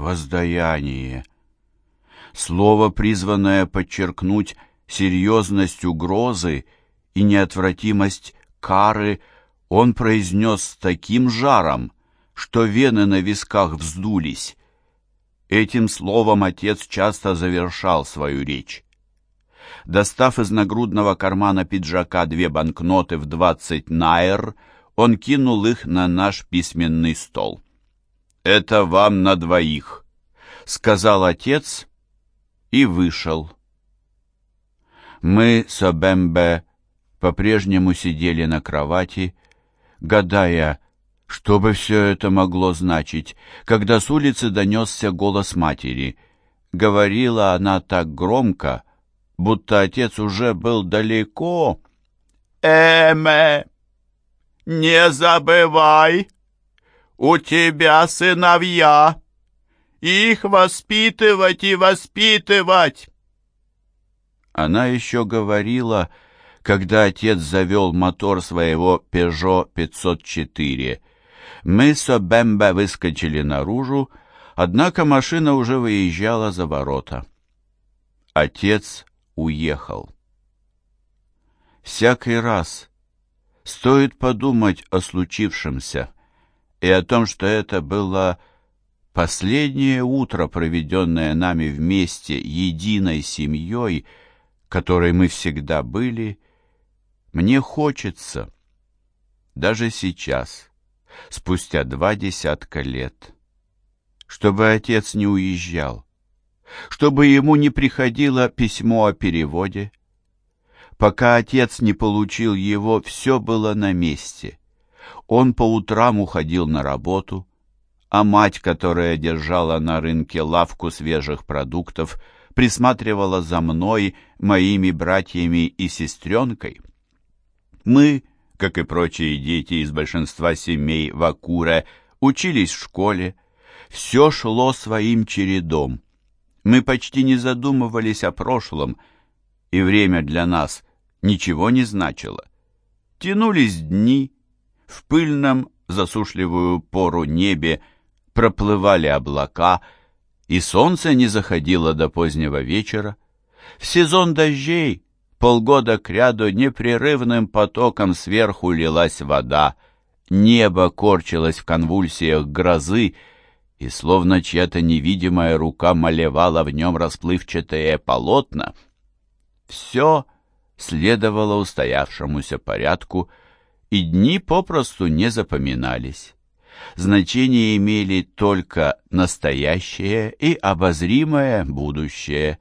воздаяние. Слово, призванное подчеркнуть серьезность угрозы и неотвратимость кары, он произнес с таким жаром, что вены на висках вздулись. Этим словом отец часто завершал свою речь. Достав из нагрудного кармана пиджака две банкноты в двадцать найр, он кинул их на наш письменный стол. «Это вам на двоих», — сказал отец и вышел. Мы с Обембе по-прежнему сидели на кровати, гадая, что бы все это могло значить, когда с улицы донесся голос матери. Говорила она так громко, будто отец уже был далеко. «Эме, не забывай, у тебя сыновья, их воспитывать и воспитывать!» Она еще говорила, когда отец завел мотор своего Peugeot 504. Мы с Обембе выскочили наружу, однако машина уже выезжала за ворота. Отец уехал. Всякий раз стоит подумать о случившемся и о том, что это было последнее утро, проведенное нами вместе, единой семьей, которой мы всегда были, мне хочется, даже сейчас, спустя два десятка лет, чтобы отец не уезжал, чтобы ему не приходило письмо о переводе. Пока отец не получил его, все было на месте. Он по утрам уходил на работу, а мать, которая держала на рынке лавку свежих продуктов, присматривала за мной, моими братьями и сестренкой. Мы, как и прочие дети из большинства семей в Акуре, учились в школе. Все шло своим чередом. Мы почти не задумывались о прошлом, и время для нас ничего не значило. Тянулись дни, в пыльном, засушливую пору небе проплывали облака, и солнце не заходило до позднего вечера. В сезон дождей полгода кряду непрерывным потоком сверху лилась вода, небо корчилось в конвульсиях грозы, и словно чья-то невидимая рука малевала в нем расплывчатые полотна. Все следовало устоявшемуся порядку, и дни попросту не запоминались. Значение имели только настоящее и обозримое будущее.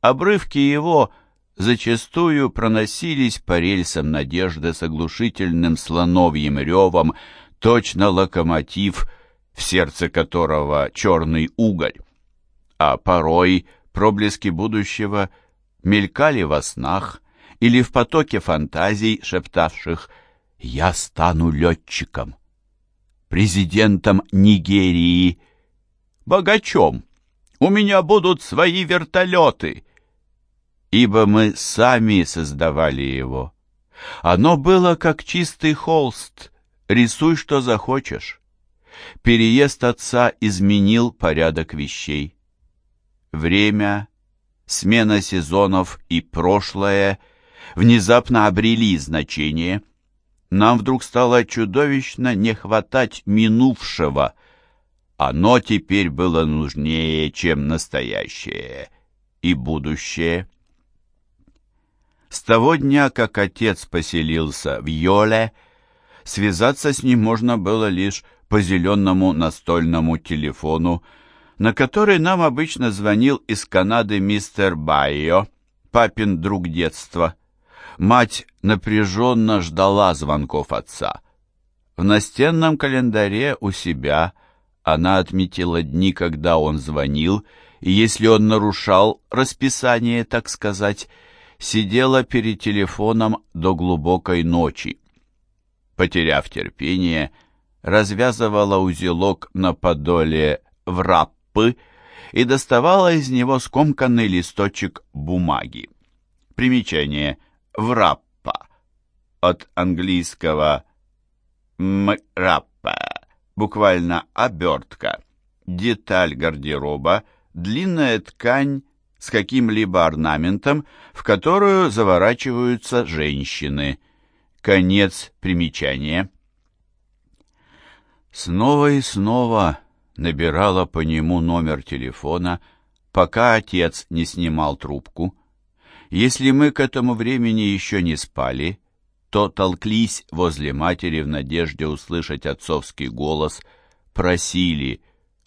Обрывки его зачастую проносились по рельсам надежды с оглушительным слоновьим ревом, точно локомотив — в сердце которого черный уголь. А порой проблески будущего мелькали во снах или в потоке фантазий, шептавших «Я стану летчиком», президентом Нигерии, богачом, у меня будут свои вертолеты, ибо мы сами создавали его. Оно было как чистый холст, рисуй, что захочешь. Переезд отца изменил порядок вещей. Время, смена сезонов и прошлое внезапно обрели значение. Нам вдруг стало чудовищно не хватать минувшего. Оно теперь было нужнее, чем настоящее и будущее. С того дня, как отец поселился в Йоле, связаться с ним можно было лишь по зеленому настольному телефону, на который нам обычно звонил из Канады мистер Байо, папин друг детства. Мать напряженно ждала звонков отца. В настенном календаре у себя она отметила дни, когда он звонил, и если он нарушал расписание, так сказать, сидела перед телефоном до глубокой ночи. Потеряв терпение, развязывала узелок на подоле враппы и доставала из него скомканный листочек бумаги. Примечание. Враппа. От английского мраппа. Буквально обертка. деталь гардероба, длинная ткань с каким-либо орнаментом, в которую заворачиваются женщины. Конец примечания. Снова и снова набирала по нему номер телефона, пока отец не снимал трубку. Если мы к этому времени еще не спали, то толклись возле матери в надежде услышать отцовский голос, просили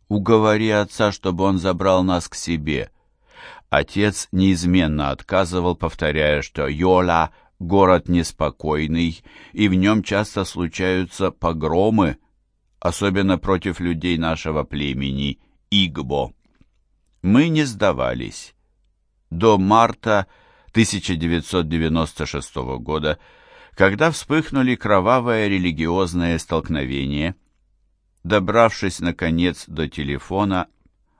«Уговори отца, чтобы он забрал нас к себе». Отец неизменно отказывал, повторяя, что Йола — город неспокойный, и в нем часто случаются погромы, особенно против людей нашего племени, Игбо. Мы не сдавались. До марта 1996 года когда вспыхнули кровавое религиозное столкновение. Добравшись, наконец, до телефона,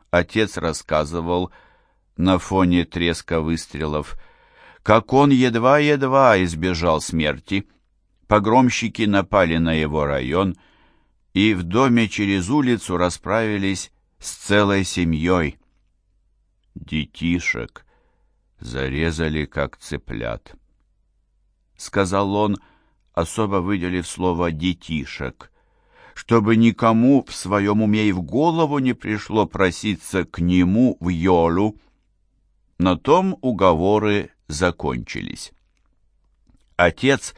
отец рассказывал на фоне треска выстрелов, как он едва-едва избежал смерти. Погромщики напали на его район и в доме через улицу расправились с целой семьей. Детишек зарезали, как цыплят. — сказал он, особо выделив слово «детишек», чтобы никому в своем уме и в голову не пришло проситься к нему в Йолу. На том уговоры закончились. Отец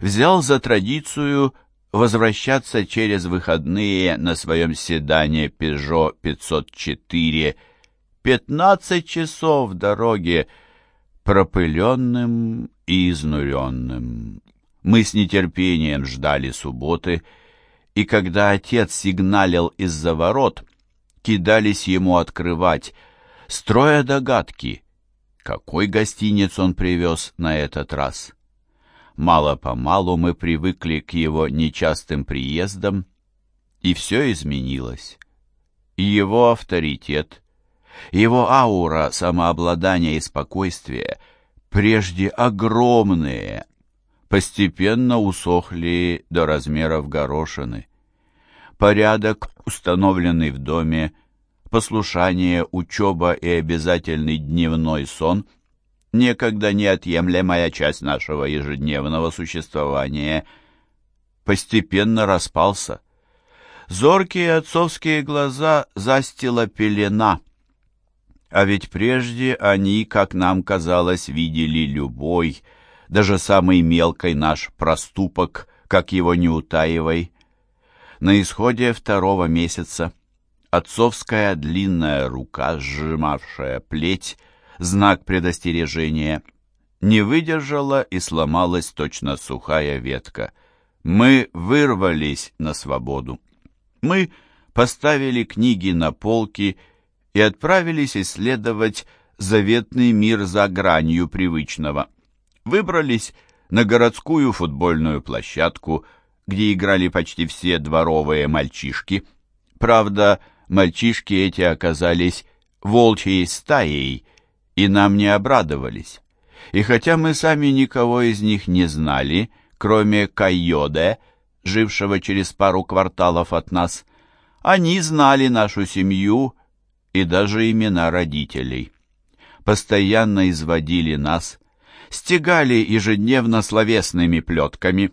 взял за традицию возвращаться через выходные на своем седане Peugeot 504 15 часов в дороге пропыленным и изнуренным. Мы с нетерпением ждали субботы, и когда отец сигналил из-за ворот, кидались ему открывать, строя догадки, какой гостиниц он привез на этот раз. Мало-помалу мы привыкли к его нечастым приездам, и все изменилось. Его авторитет, его аура самообладания и спокойствия — прежде огромные, постепенно усохли до размеров горошины. Порядок, установленный в доме, послушание, учеба и обязательный дневной сон, некогда неотъемлемая часть нашего ежедневного существования, постепенно распался. Зоркие отцовские глаза застила пелена — а ведь прежде они, как нам казалось, видели любой, даже самый мелкий наш проступок, как его не утаивай. На исходе второго месяца отцовская длинная рука, сжимавшая плеть, знак предостережения, не выдержала и сломалась точно сухая ветка. Мы вырвались на свободу. Мы поставили книги на полки и отправились исследовать заветный мир за гранью привычного. Выбрались на городскую футбольную площадку, где играли почти все дворовые мальчишки. Правда, мальчишки эти оказались волчьей стаей, и нам не обрадовались. И хотя мы сами никого из них не знали, кроме Кайоде, жившего через пару кварталов от нас, они знали нашу семью и даже имена родителей. Постоянно изводили нас, стегали ежедневно словесными плетками.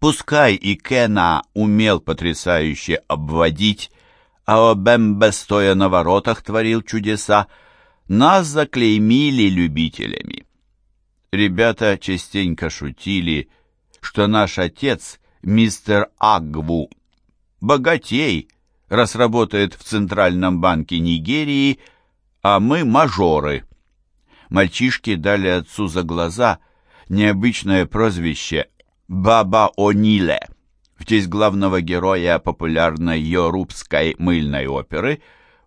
Пускай и Кена умел потрясающе обводить, а Обембе, стоя на воротах, творил чудеса, нас заклеймили любителями. Ребята частенько шутили, что наш отец, мистер Агву, богатей, раз работает в Центральном банке Нигерии, а мы мажоры. Мальчишки дали отцу за глаза необычное прозвище «Баба Ониле» в честь главного героя популярной йорубской мыльной оперы,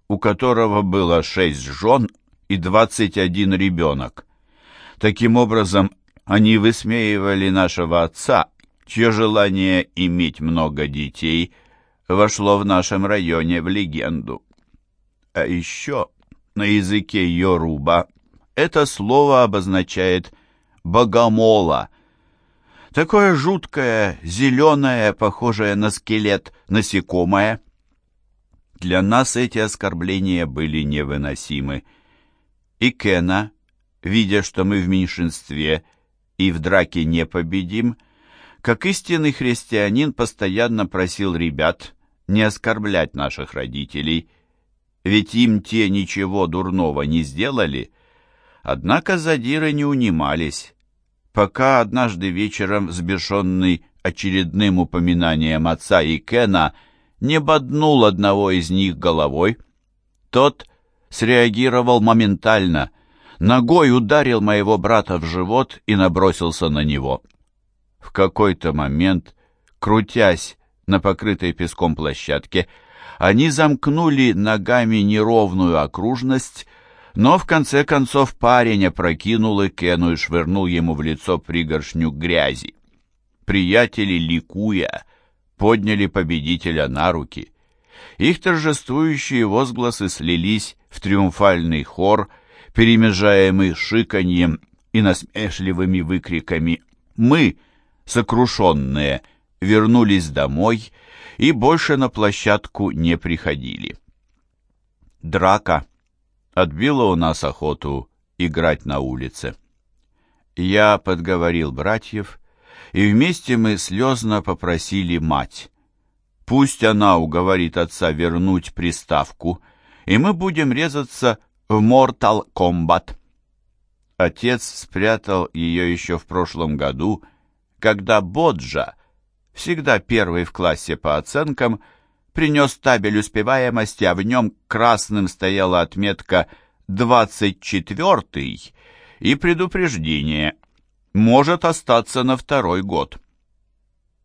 у которого было шесть жен и двадцать один ребенок. Таким образом, они высмеивали нашего отца, чье желание иметь много детей – вошло в нашем районе в легенду. А еще на языке Йоруба это слово обозначает «богомола». Такое жуткое, зеленое, похожее на скелет насекомое. Для нас эти оскорбления были невыносимы. И Кена, видя, что мы в меньшинстве и в драке не победим, как истинный христианин постоянно просил ребят не оскорблять наших родителей, ведь им те ничего дурного не сделали. Однако задиры не унимались, пока однажды вечером, взбешенный очередным упоминанием отца и Кена, не боднул одного из них головой. Тот среагировал моментально, ногой ударил моего брата в живот и набросился на него. В какой-то момент, крутясь на покрытой песком площадке, они замкнули ногами неровную окружность, но в конце концов парень опрокинул Кену и швырнул ему в лицо пригоршню грязи. Приятели, ликуя, подняли победителя на руки. Их торжествующие возгласы слились в триумфальный хор, перемежаемый шиканьем и насмешливыми выкриками. Мы, сокрушенные, вернулись домой и больше на площадку не приходили. Драка отбила у нас охоту играть на улице. Я подговорил братьев и вместе мы слезно попросили мать. Пусть она уговорит отца вернуть приставку, и мы будем резаться в Mortal Kombat. Отец спрятал ее еще в прошлом году, когда Боджа, всегда первый в классе по оценкам, принес табель успеваемости, а в нем красным стояла отметка «двадцать четвертый» и предупреждение – может остаться на второй год.